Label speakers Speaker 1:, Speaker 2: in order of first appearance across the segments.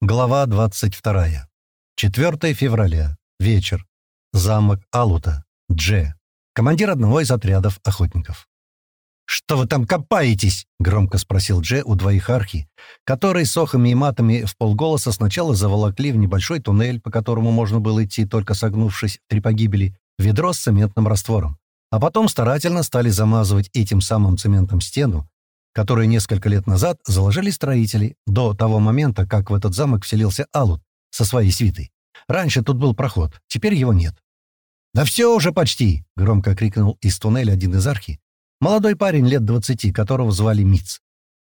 Speaker 1: Глава 22. 4 февраля. Вечер. Замок Алута. Дже. Командир одного из отрядов охотников. «Что вы там копаетесь?» — громко спросил Дже у двоих архи, которые с охами и матами в полголоса сначала заволокли в небольшой туннель, по которому можно было идти, только согнувшись в три погибели, ведро с цементным раствором, а потом старательно стали замазывать этим самым цементом стену, которые несколько лет назад заложили строители, до того момента, как в этот замок вселился Алут со своей свитой. Раньше тут был проход, теперь его нет. «Да все уже почти!» — громко крикнул из туннеля один из архи. Молодой парень лет двадцати, которого звали Миц.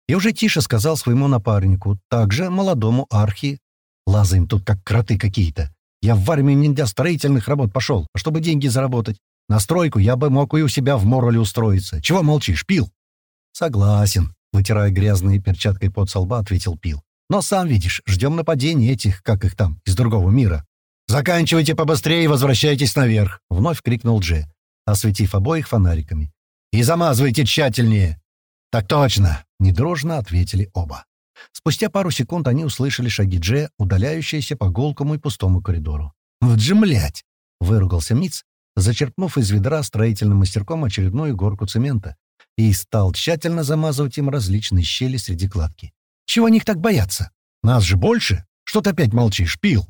Speaker 1: И уже тише сказал своему напарнику, также молодому архи. «Лазаем тут как кроты какие-то. Я в армию не для строительных работ пошел, а чтобы деньги заработать. На стройку я бы мог и у себя в Мороле устроиться. Чего молчишь, пил?» «Согласен», — вытирая грязной перчаткой под со лба, ответил Пил. «Но сам видишь, ждем нападения этих, как их там, из другого мира». «Заканчивайте побыстрее и возвращайтесь наверх!» — вновь крикнул Дже, осветив обоих фонариками. «И замазывайте тщательнее!» «Так точно!» — недружно ответили оба. Спустя пару секунд они услышали шаги Дже, удаляющиеся по голкому и пустому коридору. «Вот же, млять!» — выругался Миц, зачерпнув из ведра строительным мастерком очередную горку цемента, и стал тщательно замазывать им различные щели среди кладки. «Чего они их так боятся? Нас же больше! Что ты опять молчишь, Пил?»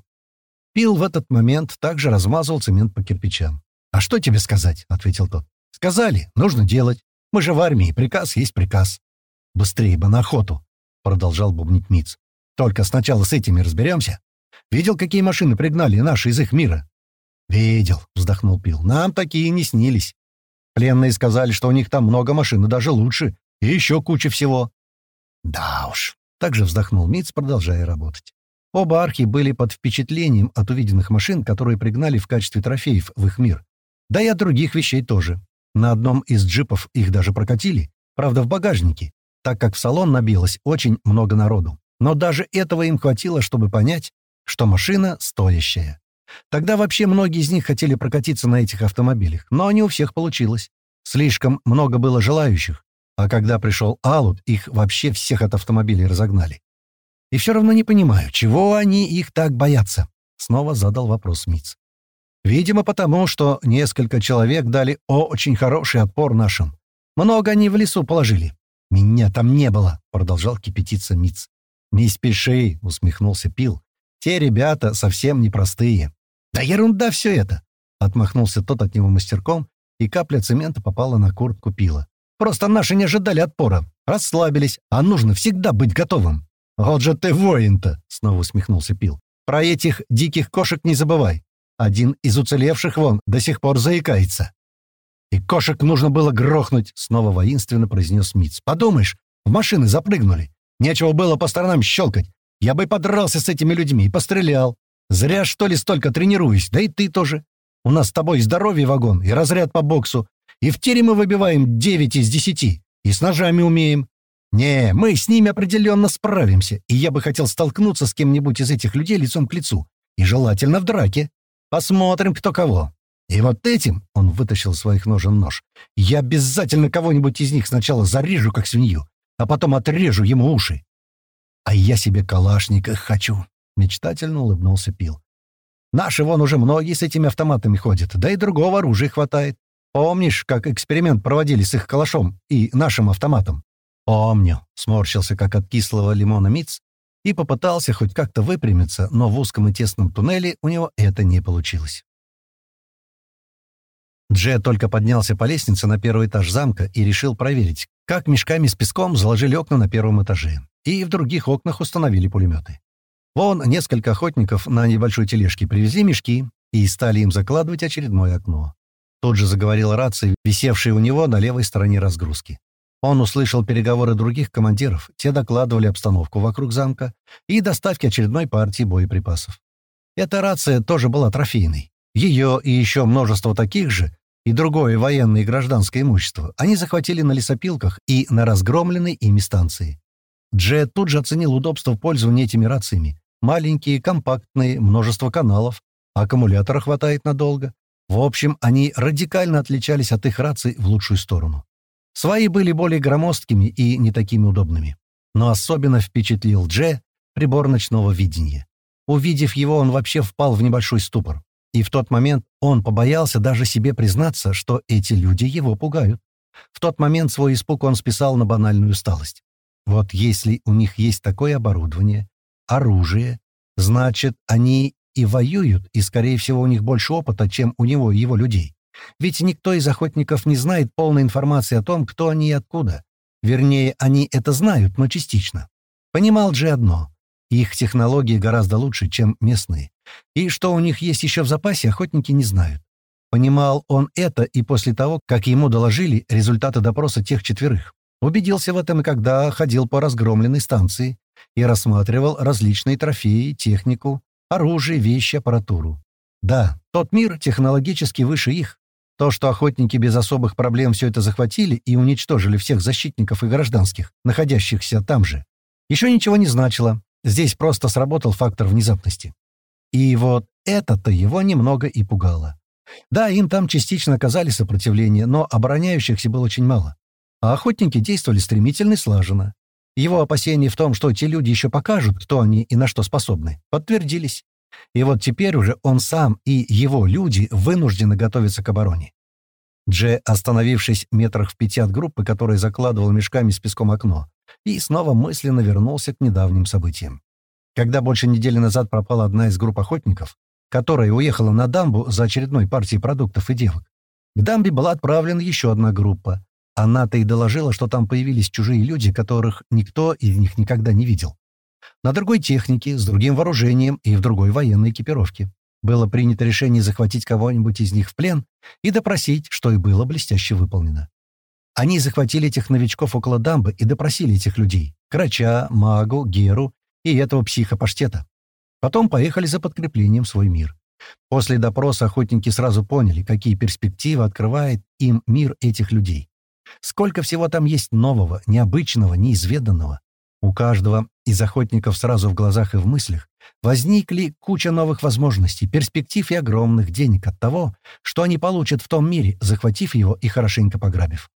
Speaker 1: Пил в этот момент также размазывал цемент по кирпичам. «А что тебе сказать?» — ответил тот. «Сказали, нужно делать. Мы же в армии, приказ есть приказ». «Быстрее бы на охоту!» — продолжал бубнить Миц. «Только сначала с этими разберемся. Видел, какие машины пригнали наши из их мира?» «Видел», — вздохнул Пил. «Нам такие не снились. Пленные сказали, что у них там много машин, и даже лучше. И еще куча всего. Да уж. Также вздохнул Митц, продолжая работать. Оба архи были под впечатлением от увиденных машин, которые пригнали в качестве трофеев в их мир. Да и от других вещей тоже. На одном из джипов их даже прокатили, правда, в багажнике, так как в салон набилось очень много народу. Но даже этого им хватило, чтобы понять, что машина стоящая. Тогда вообще многие из них хотели прокатиться на этих автомобилях, но не у всех получилось. Слишком много было желающих, а когда пришел Алут, их вообще всех от автомобилей разогнали. И все равно не понимаю, чего они их так боятся? Снова задал вопрос Митц. Видимо, потому, что несколько человек дали очень хороший отпор нашим. Много они в лесу положили. Меня там не было, продолжал кипятиться Митц. Не спеши, усмехнулся Пил. Те ребята совсем непростые. «Да ерунда все это!» — отмахнулся тот от него мастерком, и капля цемента попала на куртку пила. «Просто наши не ожидали отпора, расслабились, а нужно всегда быть готовым». «Вот же ты воин-то!» — снова усмехнулся Пил. «Про этих диких кошек не забывай. Один из уцелевших вон до сих пор заикается». «И кошек нужно было грохнуть», — снова воинственно произнес Митц. «Подумаешь, в машины запрыгнули. Нечего было по сторонам щелкать. Я бы подрался с этими людьми и пострелял. Зря, что ли, столько тренируюсь, да и ты тоже. У нас с тобой здоровье вагон и разряд по боксу, и в тире мы выбиваем 9 из 10, и с ножами умеем. Не, мы с ними определенно справимся, и я бы хотел столкнуться с кем-нибудь из этих людей лицом к лицу, и желательно в драке. Посмотрим, кто кого. И вот этим, — он вытащил своих ножен нож, — я обязательно кого-нибудь из них сначала зарежу, как свинью, а потом отрежу ему уши. А я себе калашника хочу. Мечтательно улыбнулся Пил. «Наши вон уже многие с этими автоматами ходят, да и другого оружия хватает. Помнишь, как эксперимент проводили с их калашом и нашим автоматом?» «Помню», — сморщился, как от кислого лимона Миц, и попытался хоть как-то выпрямиться, но в узком и тесном туннеле у него это не получилось. Дже только поднялся по лестнице на первый этаж замка и решил проверить, как мешками с песком заложили окна на первом этаже, и в других окнах установили пулеметы. Вон несколько охотников на небольшой тележке привезли мешки и стали им закладывать очередное окно. Тут же заговорила рация, висевшая у него на левой стороне разгрузки. Он услышал переговоры других командиров, те докладывали обстановку вокруг замка и доставки очередной партии боеприпасов. Эта рация тоже была трофейной. Ее и еще множество таких же, и другое военное и гражданское имущество они захватили на лесопилках и на разгромленной ими станции. Джет тут же оценил удобство пользования этими рациями Маленькие, компактные, множество каналов, аккумулятора хватает надолго. В общем, они радикально отличались от их раций в лучшую сторону. Свои были более громоздкими и не такими удобными. Но особенно впечатлил Дже прибор ночного видения. Увидев его, он вообще впал в небольшой ступор. И в тот момент он побоялся даже себе признаться, что эти люди его пугают. В тот момент свой испуг он списал на банальную усталость. Вот если у них есть такое оборудование, оружие, значит, они и воюют, и, скорее всего, у них больше опыта, чем у него и его людей. Ведь никто из охотников не знает полной информации о том, кто они и откуда. Вернее, они это знают, но частично. Понимал же одно. Их технологии гораздо лучше, чем местные. И что у них есть еще в запасе, охотники не знают. Понимал он это и после того, как ему доложили результаты допроса тех четверых. Убедился в этом и когда ходил по разгромленной станции и рассматривал различные трофеи, технику, оружие, вещи, аппаратуру. Да, тот мир технологически выше их. То, что охотники без особых проблем все это захватили и уничтожили всех защитников и гражданских, находящихся там же, еще ничего не значило. Здесь просто сработал фактор внезапности. И вот это-то его немного и пугало. Да, им там частично оказали сопротивление, но обороняющихся было очень мало. А охотники действовали стремительно и слаженно. Его опасения в том, что те люди еще покажут, кто они и на что способны, подтвердились. И вот теперь уже он сам и его люди вынуждены готовиться к обороне. Дже, остановившись метрах в пяти от группы, которая закладывала мешками с песком окно, и снова мысленно вернулся к недавним событиям. Когда больше недели назад пропала одна из групп охотников, которая уехала на дамбу за очередной партией продуктов и девок, к дамбе была отправлена еще одна группа. Она-то и доложила, что там появились чужие люди, которых никто из них никогда не видел на другой технике, с другим вооружением и в другой военной экипировке. Было принято решение захватить кого-нибудь из них в плен и допросить, что и было блестяще выполнено. Они захватили этих новичков около дамбы и допросили этих людей — Крача, Магу, Геру и этого психа-паштета. Потом поехали за подкреплением в свой мир. После допроса охотники сразу поняли, какие перспективы открывает им мир этих людей. Сколько всего там есть нового, необычного, неизведанного. У каждого из охотников сразу в глазах и в мыслях возникли куча новых возможностей, перспектив и огромных денег от того, что они получат в том мире, захватив его и хорошенько пограбив.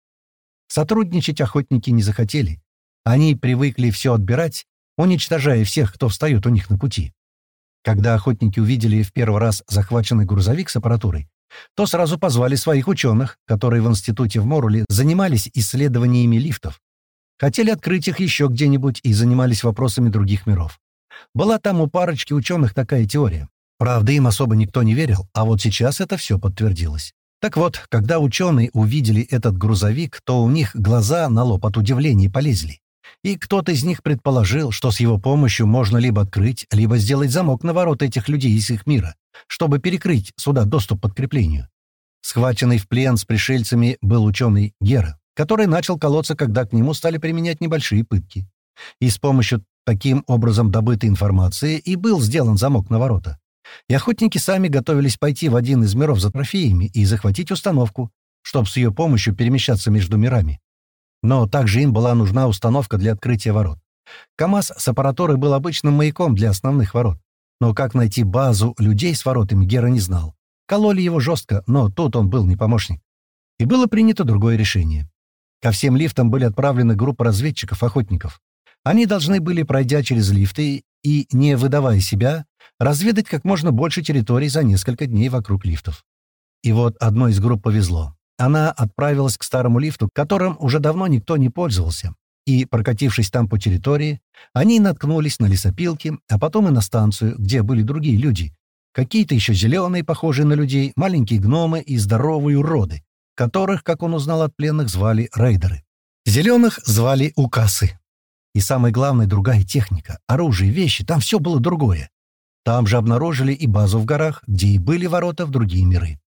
Speaker 1: Сотрудничать охотники не захотели. Они привыкли все отбирать, уничтожая всех, кто встает у них на пути. Когда охотники увидели в первый раз захваченный грузовик с аппаратурой, то сразу позвали своих ученых, которые в институте в Моруле занимались исследованиями лифтов, Хотели открыть их еще где-нибудь и занимались вопросами других миров. Была там у парочки ученых такая теория. Правда, им особо никто не верил, а вот сейчас это все подтвердилось. Так вот, когда ученые увидели этот грузовик, то у них глаза на лоб от удивления полезли. И кто-то из них предположил, что с его помощью можно либо открыть, либо сделать замок на ворота этих людей из их мира, чтобы перекрыть сюда доступ подкреплению. Схваченный в плен с пришельцами был ученый Гера который начал колоться, когда к нему стали применять небольшие пытки. И с помощью таким образом добытой информации и был сделан замок на ворота. И охотники сами готовились пойти в один из миров за трофеями и захватить установку, чтобы с ее помощью перемещаться между мирами. Но также им была нужна установка для открытия ворот. КАМАЗ с аппаратурой был обычным маяком для основных ворот. Но как найти базу людей с воротами, Гера не знал. Кололи его жестко, но тут он был не помощник. И было принято другое решение. Ко всем лифтам были отправлены группы разведчиков-охотников. Они должны были, пройдя через лифты и не выдавая себя, разведать как можно больше территорий за несколько дней вокруг лифтов. И вот одной из групп повезло. Она отправилась к старому лифту, которым уже давно никто не пользовался. И, прокатившись там по территории, они наткнулись на лесопилки, а потом и на станцию, где были другие люди. Какие-то еще зеленые, похожие на людей, маленькие гномы и здоровые уроды, которых, как он узнал от пленных, звали рейдеры. Зеленых звали укасы. И самое главное, другая техника, оружие, вещи, там все было другое. Там же обнаружили и базу в горах, где и были ворота в другие миры.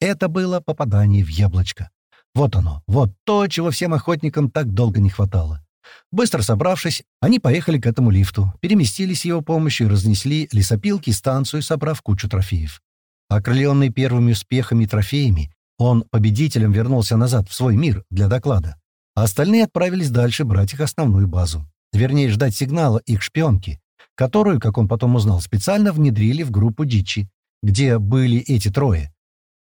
Speaker 1: Это было попадание в яблочко. Вот оно, вот то, чего всем охотникам так долго не хватало. Быстро собравшись, они поехали к этому лифту, переместились его помощью и разнесли лесопилки станцию, собрав кучу трофеев. Окрыленный первыми успехами и трофеями, он победителем вернулся назад в свой мир для доклада, а остальные отправились дальше брать их основную базу. Вернее, ждать сигнала их шпионки, которую, как он потом узнал, специально внедрили в группу дичи, где были эти трое.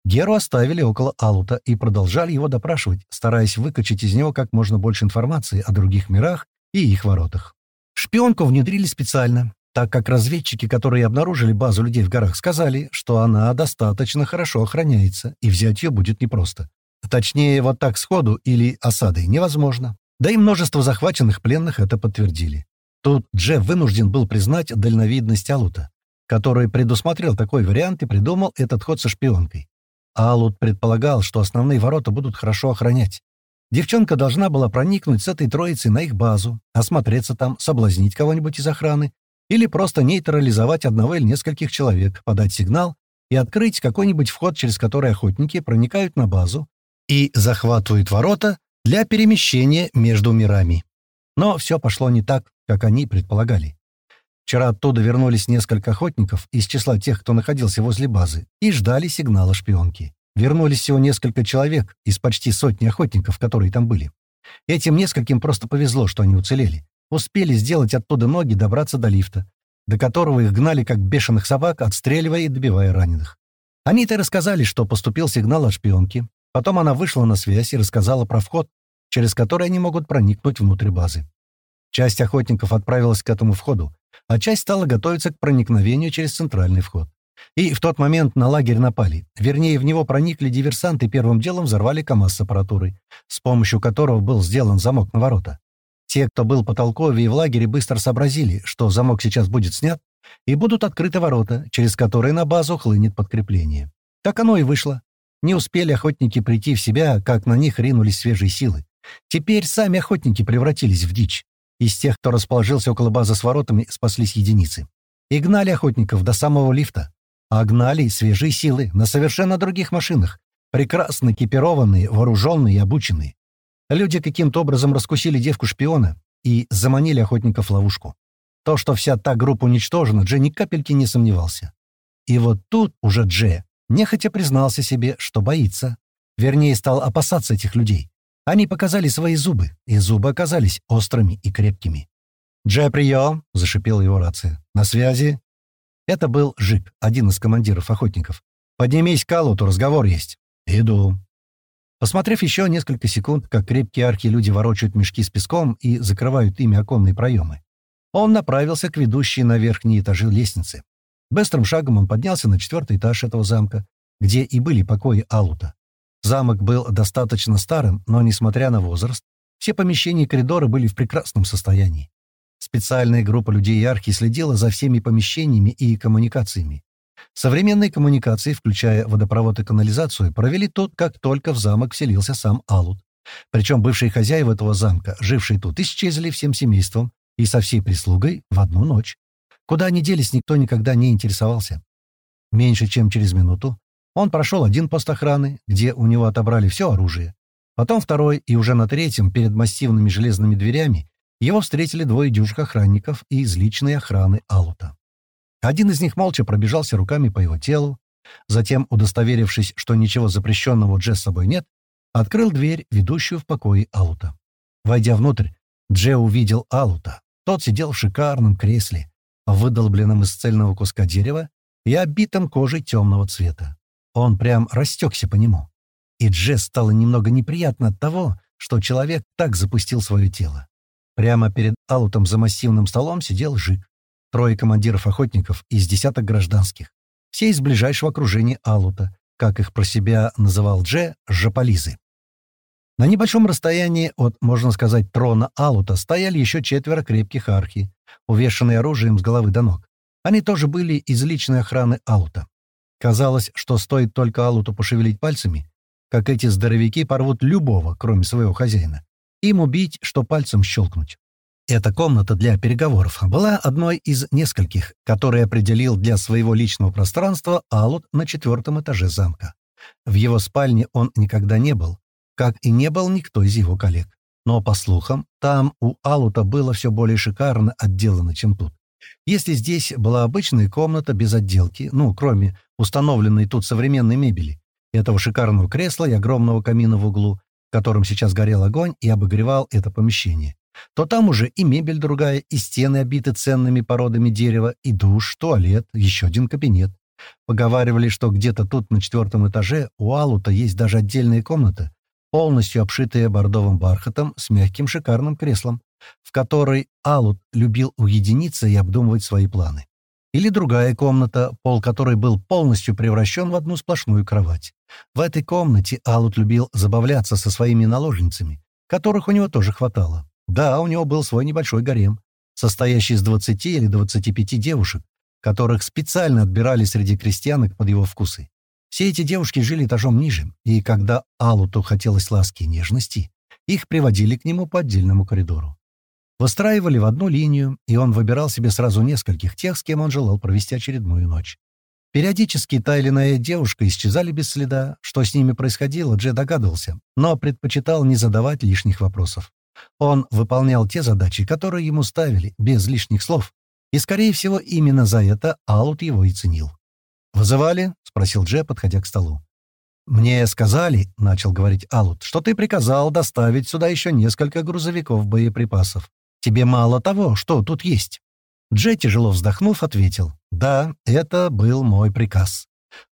Speaker 1: Геру оставили около Алута и продолжали его допрашивать, стараясь выкачать из него как можно больше информации о других мирах и их воротах. Шпионку внедрили специально, так как разведчики, которые обнаружили базу людей в горах, сказали, что она достаточно хорошо охраняется, и взять ее будет непросто. Точнее, вот так сходу или осадой невозможно. Да и множество захваченных пленных это подтвердили. Тут Джефф вынужден был признать дальновидность Алута, который предусмотрел такой вариант и придумал этот ход со шпионкой. Алут предполагал, что основные ворота будут хорошо охранять. Девчонка должна была проникнуть с этой троицей на их базу, осмотреться там, соблазнить кого-нибудь из охраны или просто нейтрализовать одного или нескольких человек, подать сигнал и открыть какой-нибудь вход, через который охотники проникают на базу и захватывают ворота для перемещения между мирами. Но все пошло не так, как они предполагали. Вчера оттуда вернулись несколько охотников из числа тех, кто находился возле базы, и ждали сигнала шпионки. Вернулись всего несколько человек из почти сотни охотников, которые там были. Этим нескольким просто повезло, что они уцелели. Успели сделать оттуда ноги, добраться до лифта, до которого их гнали как бешеных собак, отстреливая и добивая раненых. Они-то рассказали, что поступил сигнал от шпионки. Потом она вышла на связь и рассказала про вход, через который они могут проникнуть внутрь базы. Часть охотников отправилась к этому входу, а часть стала готовиться к проникновению через центральный вход. И в тот момент на лагерь напали. Вернее, в него проникли диверсанты и первым делом взорвали КАМАЗ с аппаратурой, с помощью которого был сделан замок на ворота. Те, кто был потолковее в лагере, быстро сообразили, что замок сейчас будет снят, и будут открыты ворота, через которые на базу хлынет подкрепление. Так оно и вышло. Не успели охотники прийти в себя, как на них ринулись свежие силы. Теперь сами охотники превратились в дичь. Из тех, кто расположился около базы с воротами, спаслись единицы. И гнали охотников до самого лифта. А гнали свежие силы на совершенно других машинах, прекрасно экипированные, вооруженные и обученные. Люди каким-то образом раскусили девку-шпиона и заманили охотников в ловушку. То, что вся та группа уничтожена, Дже ни капельки не сомневался. И вот тут уже Дже нехотя признался себе, что боится. Вернее, стал опасаться этих людей. Они показали свои зубы, и зубы оказались острыми и крепкими. «Дже, прием!» — зашипела его рация. «На связи?» Это был Жик, один из командиров охотников. «Поднимись к Алуту, разговор есть». «Иду». Посмотрев еще несколько секунд, как крепкие архи-люди ворочают мешки с песком и закрывают ими оконные проемы, он направился к ведущей на верхние этажи лестницы. Быстрым шагом он поднялся на четвертый этаж этого замка, где и были покои Алута. Замок был достаточно старым, но, несмотря на возраст, все помещения и коридоры были в прекрасном состоянии. Специальная группа людей и архи следила за всеми помещениями и коммуникациями. Современные коммуникации, включая водопровод и канализацию, провели тут, как только в замок вселился сам Алут. Причем бывшие хозяева этого замка, жившие тут, исчезли всем семейством и со всей прислугой в одну ночь. Куда они делись, никто никогда не интересовался. Меньше чем через минуту он прошел один пост охраны, где у него отобрали все оружие. Потом второй, и уже на третьем, перед массивными железными дверями, его встретили двое дюжих охранников и из личной охраны Алута. Один из них молча пробежался руками по его телу, затем, удостоверившись, что ничего запрещенного Дже с собой нет, открыл дверь, ведущую в покое Алута. Войдя внутрь, Дже увидел Алута. Тот сидел в шикарном кресле, выдолбленном из цельного куска дерева и обитом кожей темного цвета. Он прям растекся по нему. И Дже стало немного неприятно от того, что человек так запустил свое тело. Прямо перед Алутом за массивным столом сидел Жик, трое командиров охотников из десяток гражданских, все из ближайшего окружения Алута, как их про себя называл Дже, Жаполизы. На небольшом расстоянии от, можно сказать, трона Алута стояли еще четверо крепких архи, увешанные оружием с головы до ног. Они тоже были из личной охраны Алута. Казалось, что стоит только Алуту пошевелить пальцами, как эти здоровяки порвут любого, кроме своего хозяина. Им убить, что пальцем щелкнуть. Эта комната для переговоров была одной из нескольких, которые определил для своего личного пространства Алут на четвертом этаже замка. В его спальне он никогда не был, как и не был никто из его коллег. Но, по слухам, там у Алута было все более шикарно отделано, чем тут. Если здесь была обычная комната без отделки, ну, кроме установленной тут современной мебели, этого шикарного кресла и огромного камина в углу, которым сейчас горел огонь и обогревал это помещение, то там уже и мебель другая, и стены обиты ценными породами дерева, и душ, туалет, еще один кабинет. Поговаривали, что где-то тут на четвертом этаже у Алута есть даже отдельная комната, полностью обшитая бордовым бархатом с мягким шикарным креслом, в которой Алут любил уединиться и обдумывать свои планы. Или другая комната, пол которой был полностью превращен в одну сплошную кровать. В этой комнате Алут любил забавляться со своими наложницами, которых у него тоже хватало. Да, у него был свой небольшой гарем, состоящий из 20 или 25 девушек, которых специально отбирали среди крестьянок под его вкусы. Все эти девушки жили этажом ниже, и когда Алуту хотелось ласки и нежности, их приводили к нему по отдельному коридору. Выстраивали в одну линию, и он выбирал себе сразу нескольких тех, с кем он желал провести очередную ночь. Периодически та или иная девушка исчезали без следа. Что с ними происходило, Дже догадывался, но предпочитал не задавать лишних вопросов. Он выполнял те задачи, которые ему ставили, без лишних слов, и, скорее всего, именно за это Алут его и ценил. «Вызывали?» — спросил Дже, подходя к столу. «Мне сказали, — начал говорить Алут, — что ты приказал доставить сюда еще несколько грузовиков боеприпасов. Тебе мало того, что тут есть». Джей, тяжело вздохнув, ответил, «Да, это был мой приказ.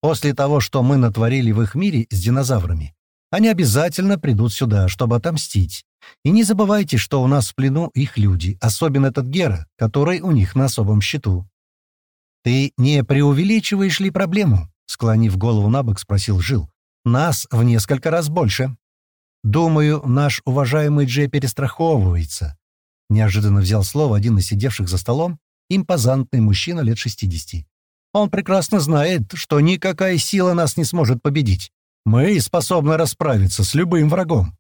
Speaker 1: После того, что мы натворили в их мире с динозаврами, они обязательно придут сюда, чтобы отомстить. И не забывайте, что у нас в плену их люди, особенно этот Гера, который у них на особом счету». «Ты не преувеличиваешь ли проблему?» — склонив голову на бок, спросил Жил. «Нас в несколько раз больше». «Думаю, наш уважаемый Джей перестраховывается. Неожиданно взял слово один из сидевших за столом, импозантный мужчина лет 60. «Он прекрасно знает, что никакая сила нас не сможет победить. Мы способны расправиться с любым врагом».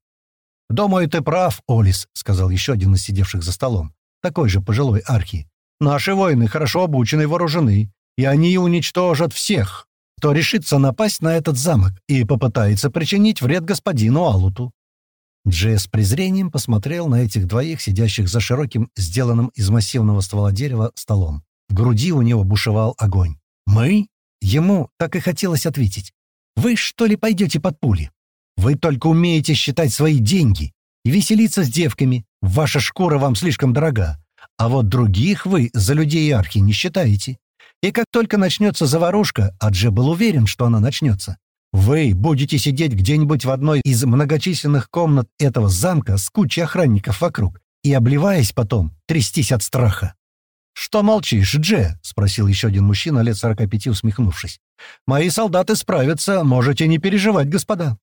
Speaker 1: «Думаю, ты прав, Олис», — сказал еще один из сидевших за столом, такой же пожилой архи. «Наши воины хорошо обучены и вооружены, и они уничтожат всех, кто решится напасть на этот замок и попытается причинить вред господину Алуту. Джей с презрением посмотрел на этих двоих, сидящих за широким, сделанным из массивного ствола дерева, столом. В груди у него бушевал огонь. «Мы?» Ему так и хотелось ответить. «Вы, что ли, пойдете под пули? Вы только умеете считать свои деньги и веселиться с девками. Ваша шкура вам слишком дорога. А вот других вы за людей архи не считаете. И как только начнется заварушка, а Дже был уверен, что она начнется, вы будете сидеть где-нибудь в одной из многочисленных комнат этого замка с кучей охранников вокруг и, обливаясь потом, трястись от страха. «Что молчишь, Дже?» — спросил еще один мужчина лет сорока пяти, усмехнувшись. «Мои солдаты справятся, можете не переживать, господа».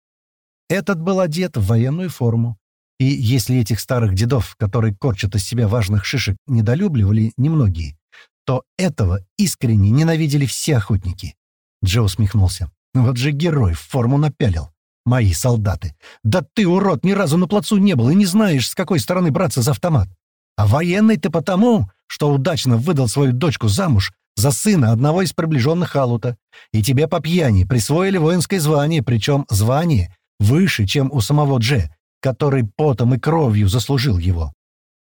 Speaker 1: Этот был одет в военную форму. И если этих старых дедов, которые корчат из себя важных шишек, недолюбливали немногие, то этого искренне ненавидели все охотники. Дже усмехнулся. Вот же герой в форму напялил. Мои солдаты. Да ты, урод, ни разу на плацу не был и не знаешь, с какой стороны браться за автомат. А военный ты потому, что удачно выдал свою дочку замуж за сына одного из приближенных Алута, и тебе по пьяни присвоили воинское звание, причем звание выше, чем у самого Дже, который потом и кровью заслужил его.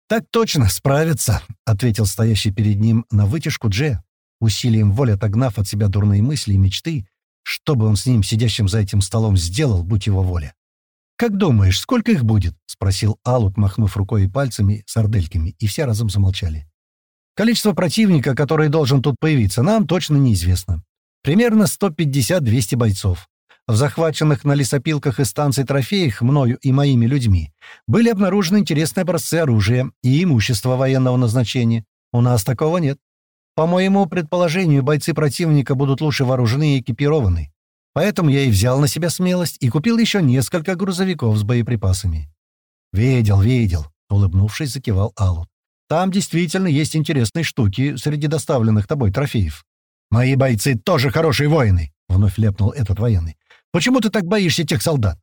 Speaker 1: «Так точно, справится», — ответил стоящий перед ним на вытяжку Дже, усилием воли отогнав от себя дурные мысли и мечты, что бы он с ним, сидящим за этим столом, сделал, будь его воля? «Как думаешь, сколько их будет?» — спросил Алут, махнув рукой и пальцами с ордельками, и все разом замолчали. «Количество противника, который должен тут появиться, нам точно неизвестно. Примерно 150-200 бойцов. В захваченных на лесопилках и станции трофеях мною и моими людьми были обнаружены интересные образцы оружия и имущества военного назначения. У нас такого нет. По моему предположению, бойцы противника будут лучше вооружены и экипированы. Поэтому я и взял на себя смелость и купил еще несколько грузовиков с боеприпасами. «Видел, видел», — улыбнувшись, закивал Алут. «Там действительно есть интересные штуки среди доставленных тобой трофеев». «Мои бойцы тоже хорошие воины», — вновь лепнул этот военный. «Почему ты так боишься тех солдат?»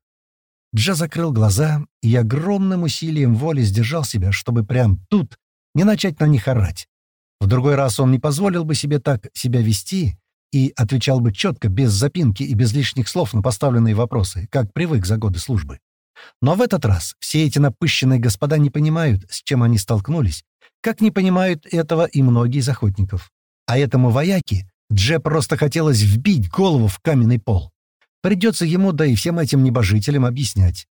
Speaker 1: Джа закрыл глаза и огромным усилием воли сдержал себя, чтобы прям тут не начать на них орать. В другой раз он не позволил бы себе так себя вести и отвечал бы четко, без запинки и без лишних слов на поставленные вопросы, как привык за годы службы. Но в этот раз все эти напыщенные господа не понимают, с чем они столкнулись, как не понимают этого и многие из охотников. А этому вояке Дже просто хотелось вбить голову в каменный пол. Придется ему, да и всем этим небожителям объяснять.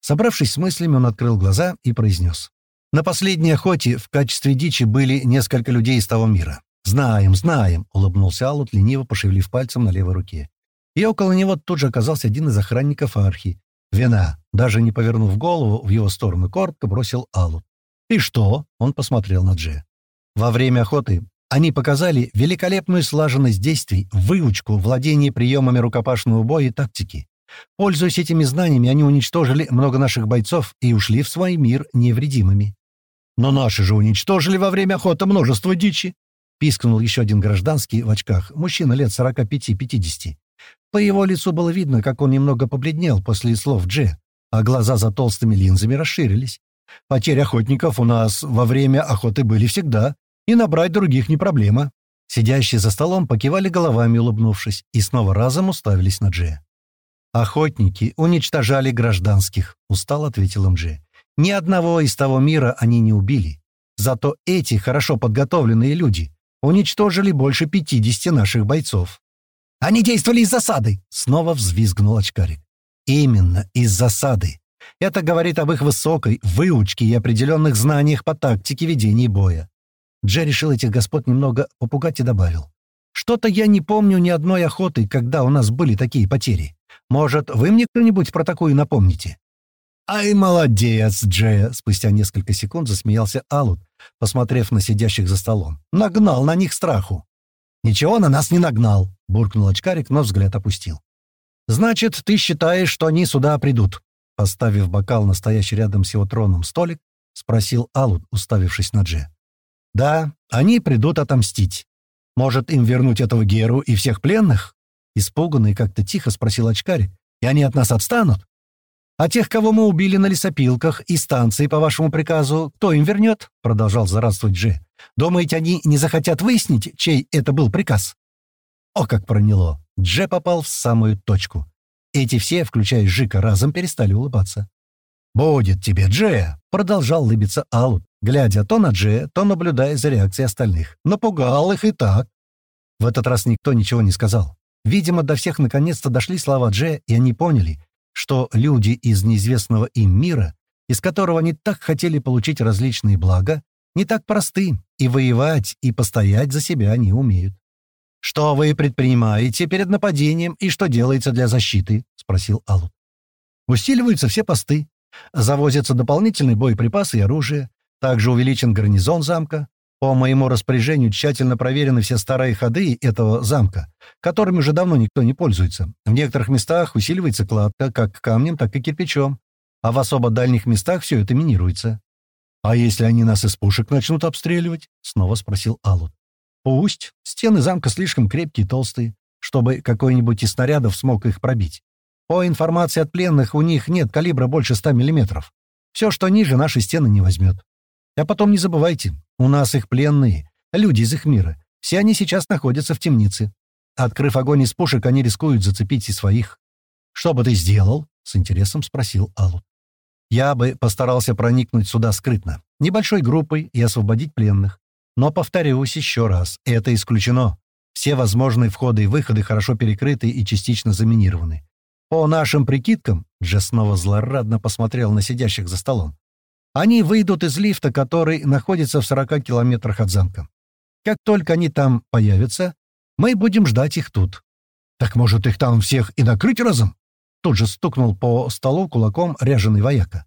Speaker 1: Собравшись с мыслями, он открыл глаза и произнес. На последней охоте в качестве дичи были несколько людей из того мира. «Знаем, знаем», — улыбнулся Алут, лениво пошевелив пальцем на левой руке. И около него тут же оказался один из охранников архи. «Вина», даже не повернув голову в его сторону, коротко бросил Алут. «И что?» — он посмотрел на Дже. «Во время охоты они показали великолепную слаженность действий, выучку, владение приемами рукопашного боя и тактики. Пользуясь этими знаниями, они уничтожили много наших бойцов и ушли в свой мир невредимыми. «Но наши же уничтожили во время охоты множество дичи!» — пискнул еще один гражданский в очках, мужчина лет 45-50. По его лицу было видно, как он немного побледнел после слов Дже, а глаза за толстыми линзами расширились. «Потери охотников у нас во время охоты были всегда, и набрать других не проблема». Сидящие за столом покивали головами, улыбнувшись, и снова разом уставились на Дже. «Охотники уничтожали гражданских», — устал ответил им Дже. «Ни одного из того мира они не убили. Зато эти хорошо подготовленные люди уничтожили больше пятидесяти наших бойцов». «Они действовали из засады!» — снова взвизгнул очкарик. «Именно из засады. Это говорит об их высокой выучке и определенных знаниях по тактике ведения боя». Дже решил этих господ немного попугать и добавил. «Что-то я не помню ни одной охоты, когда у нас были такие потери. Может, вы мне кто-нибудь про такую напомните?» «Ай, молодец, Джея!» — спустя несколько секунд засмеялся Алут, посмотрев на сидящих за столом. «Нагнал на них страху!» «Ничего на нас не нагнал!» — буркнул очкарик, но взгляд опустил. «Значит, ты считаешь, что они сюда придут?» Поставив бокал, настоящий рядом с его троном, столик, спросил Алут, уставившись на Дже. «Да, они придут отомстить. Может, им вернуть этого Геру и всех пленных?» Испуганный как-то тихо спросил очкарик. «И они от нас отстанут? А тех, кого мы убили на лесопилках и станции по вашему приказу, кто им вернет?» Продолжал зарадствовать Дже. «Думаете, они не захотят выяснить, чей это был приказ?» О, как проняло! Дже попал в самую точку. Эти все, включая Жика, разом перестали улыбаться. «Будет тебе, Дже!» — продолжал улыбиться Алут, глядя то на Дже, то наблюдая за реакцией остальных. Напугал их и так. В этот раз никто ничего не сказал. Видимо, до всех наконец-то дошли слова Дже, и они поняли, что люди из неизвестного им мира, из которого они так хотели получить различные блага, не так просты, и воевать, и постоять за себя они умеют. «Что вы предпринимаете перед нападением и что делается для защиты?» — спросил Алут. «Усиливаются все посты. Завозятся дополнительные боеприпасы и оружие. Также увеличен гарнизон замка. По моему распоряжению тщательно проверены все старые ходы этого замка, которыми уже давно никто не пользуется. В некоторых местах усиливается кладка как камнем, так и кирпичом. А в особо дальних местах все это минируется. «А если они нас из пушек начнут обстреливать?» — снова спросил Алут. «Пусть. Стены замка слишком крепкие и толстые, чтобы какой-нибудь из снарядов смог их пробить. По информации от пленных, у них нет калибра больше 100 миллиметров. Все, что ниже, наши стены не возьмет. А потом не забывайте, у нас их пленные, люди из их мира. Все они сейчас находятся в темнице. Открыв огонь из пушек, они рискуют зацепить и своих. «Что бы ты сделал?» — с интересом спросил Алут. «Я бы постарался проникнуть сюда скрытно, небольшой группой и освободить пленных. Но, повторюсь еще раз, это исключено. Все возможные входы и выходы хорошо перекрыты и частично заминированы. По нашим прикидкам, Джесс снова злорадно посмотрел на сидящих за столом, они выйдут из лифта, который находится в 40 километрах от замка. Как только они там появятся, мы будем ждать их тут. Так может их там всех и накрыть разом? Тут же стукнул по столу кулаком ряженый вояка.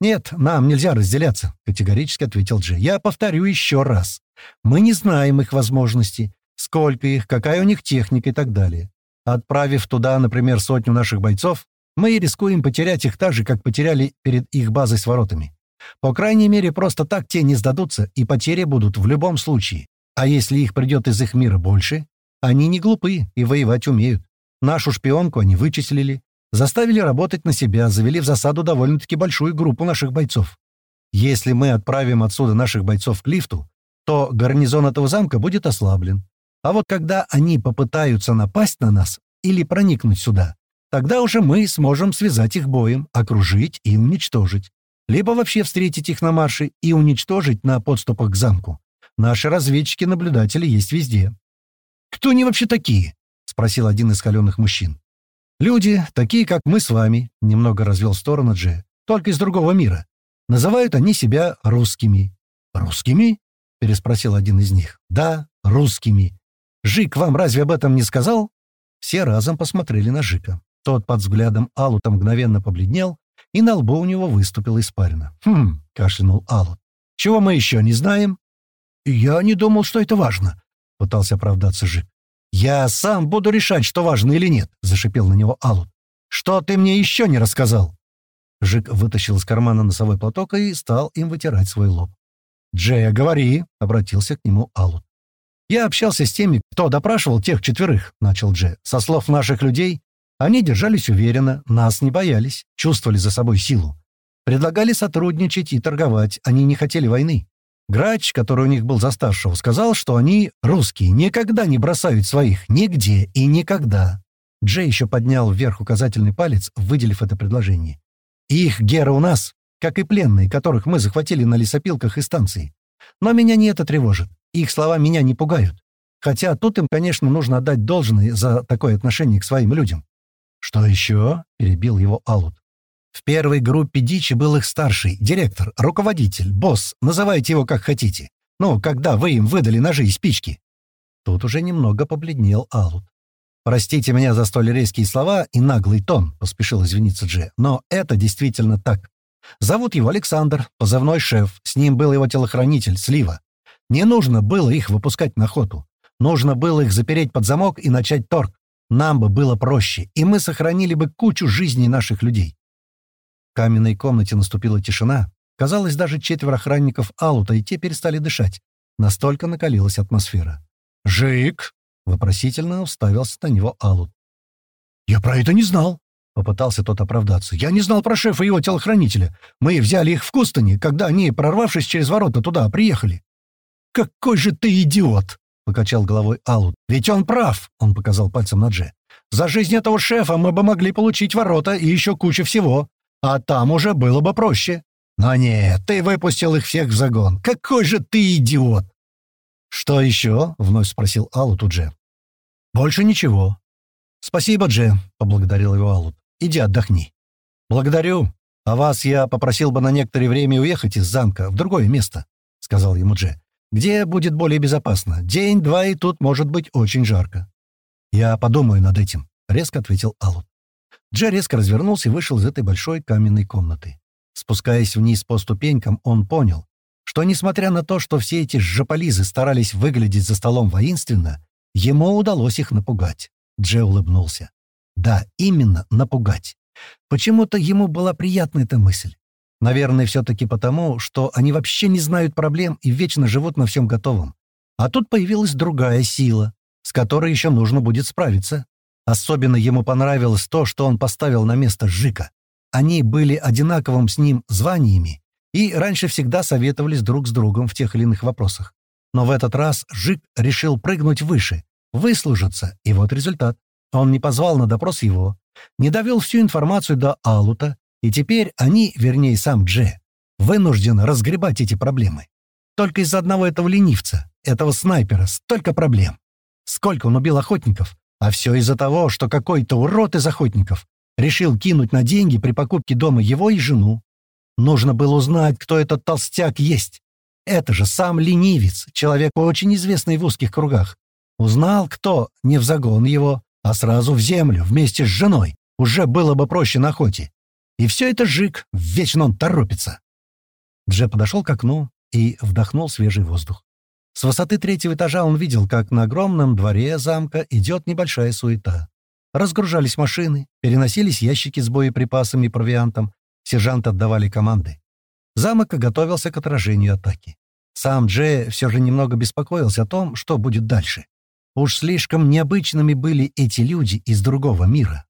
Speaker 1: «Нет, нам нельзя разделяться», — категорически ответил Джи. «Я повторю еще раз. Мы не знаем их возможностей, сколько их, какая у них техника и так далее. Отправив туда, например, сотню наших бойцов, мы рискуем потерять их так же, как потеряли перед их базой с воротами. По крайней мере, просто так те не сдадутся, и потери будут в любом случае. А если их придет из их мира больше, они не глупы и воевать умеют. Нашу шпионку они вычислили, заставили работать на себя, завели в засаду довольно-таки большую группу наших бойцов. Если мы отправим отсюда наших бойцов к лифту, то гарнизон этого замка будет ослаблен. А вот когда они попытаются напасть на нас или проникнуть сюда, тогда уже мы сможем связать их боем, окружить и уничтожить либо вообще встретить их на марше и уничтожить на подступах к замку. Наши разведчики-наблюдатели есть везде. «Кто они вообще такие?» — спросил один из холеных мужчин. «Люди, такие, как мы с вами», — немного развел сторону Дже, — «только из другого мира. Называют они себя русскими». «Русскими?» — переспросил один из них. «Да, русскими. Жик вам разве об этом не сказал?» Все разом посмотрели на Жика. Тот под взглядом Алута мгновенно побледнел и на лбу у него выступила испарина. «Хм», — кашлянул Аллот. Чего мы еще не знаем?» «Я не думал, что это важно», — пытался оправдаться Жик. «Я сам буду решать, что важно или нет», — зашипел на него Алут. «Что ты мне еще не рассказал?» Жик вытащил из кармана носовой платок и стал им вытирать свой лоб. «Джея, говори», — обратился к нему Алут. «Я общался с теми, кто допрашивал тех четверых», — начал Дже. «Со слов наших людей, они держались уверенно, нас не боялись, чувствовали за собой силу. Предлагали сотрудничать и торговать, они не хотели войны. Грач, который у них был за старшего, сказал, что они, русские, никогда не бросают своих, нигде и никогда. Джей еще поднял вверх указательный палец, выделив это предложение. «Их гера у нас, как и пленные, которых мы захватили на лесопилках и станции. Но меня не это тревожит. Их слова меня не пугают. Хотя тут им, конечно, нужно отдать должное за такое отношение к своим людям». «Что еще?» — перебил его Алут. В первой группе дичи был их старший, директор, руководитель, босс, называйте его как хотите. Ну, когда вы им выдали ножи и спички. Тут уже немного побледнел Алут. «Простите меня за столь резкие слова и наглый тон», — поспешил извиниться Дже, «но это действительно так. Зовут его Александр, позывной шеф, с ним был его телохранитель, Слива. Не нужно было их выпускать на охоту. Нужно было их запереть под замок и начать торг. Нам бы было проще, и мы сохранили бы кучу жизней наших людей. В каменной комнате наступила тишина. Казалось, даже четверо охранников Алута и те перестали дышать. Настолько накалилась атмосфера. «Жик!» — вопросительно уставился на него Алут. «Я про это не знал!» — попытался тот оправдаться. «Я не знал про шефа и его телохранителя. Мы взяли их в Кустоне, когда они, прорвавшись через ворота, туда приехали». «Какой же ты идиот!» — покачал головой Алут. «Ведь он прав!» — он показал пальцем на Дже. «За жизнь этого шефа мы бы могли получить ворота и еще кучу всего. А там уже было бы проще. Но нет, ты выпустил их всех в загон. Какой же ты идиот!» «Что еще?» — вновь спросил Алут у Дже. «Больше ничего». «Спасибо, Дже», — поблагодарил его Алут. «Иди отдохни». «Благодарю. А вас я попросил бы на некоторое время уехать из замка в другое место», — сказал ему Дже. «Где будет более безопасно? День-два, и тут может быть очень жарко». «Я подумаю над этим», — резко ответил Алут. Джей резко развернулся и вышел из этой большой каменной комнаты. Спускаясь вниз по ступенькам, он понял, что, несмотря на то, что все эти жополизы старались выглядеть за столом воинственно, ему удалось их напугать. Джей улыбнулся. Да, именно напугать. Почему-то ему была приятна эта мысль. Наверное, все-таки потому, что они вообще не знают проблем и вечно живут на всем готовом. А тут появилась другая сила, с которой еще нужно будет справиться. Особенно ему понравилось то, что он поставил на место Жика. Они были одинаковым с ним званиями и раньше всегда советовались друг с другом в тех или иных вопросах. Но в этот раз Жик решил прыгнуть выше, выслужиться, и вот результат. Он не позвал на допрос его, не довел всю информацию до Алута, и теперь они, вернее сам Дже, вынуждены разгребать эти проблемы. Только из-за одного этого ленивца, этого снайпера, столько проблем. Сколько он убил охотников, а все из-за того, что какой-то урод из охотников решил кинуть на деньги при покупке дома его и жену. Нужно было узнать, кто этот толстяк есть. Это же сам ленивец, человек очень известный в узких кругах. Узнал, кто, не в загон его, а сразу в землю, вместе с женой. Уже было бы проще на охоте. И все это жик, вечно он торопится. Дже подошел к окну и вдохнул свежий воздух. С высоты третьего этажа он видел, как на огромном дворе замка идет небольшая суета. Разгружались машины, переносились ящики с боеприпасами и провиантом, сержанты отдавали команды. Замок готовился к отражению атаки. Сам Дже все же немного беспокоился о том, что будет дальше. Уж слишком необычными были эти люди из другого мира.